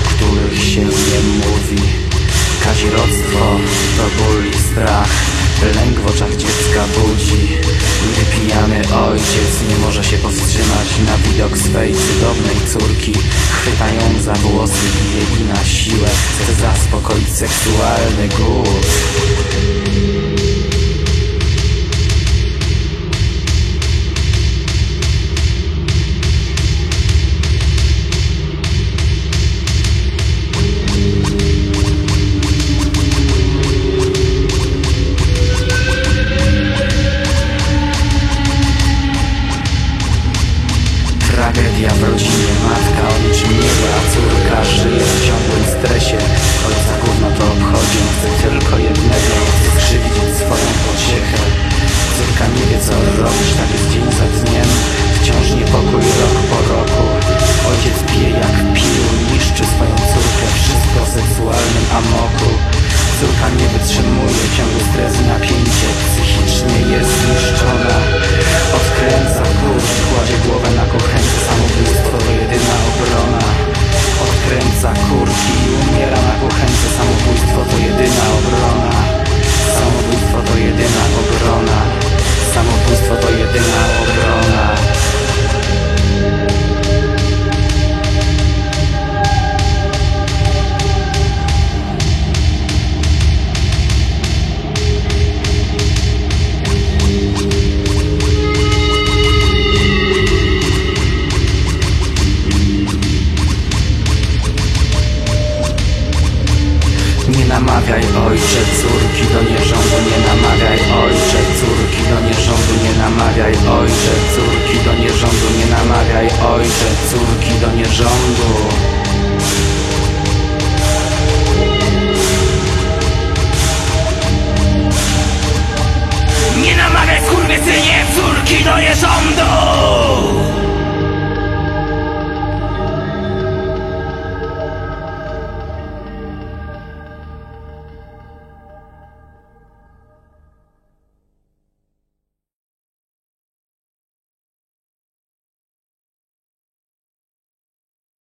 których się nie mówi. Kazirodztwo to ból i strach. Lęk w oczach dziecka budzi. Gdy ojciec nie może się powstrzymać. Na widok swej cudownej córki Chwytają za włosy, i na siłę. Chce zaspokoić seksualny głód matka o niczym nie a córka żyje w ciągłym stresie namawiaj ojcze córki do nierządu Nie namawiaj ojcze córki do nierządu Nie namawiaj ojcze córki do nierządu Nie namawiaj ojcze córki do nierządu. Nie namawiaj skurwysynie córki do nierządu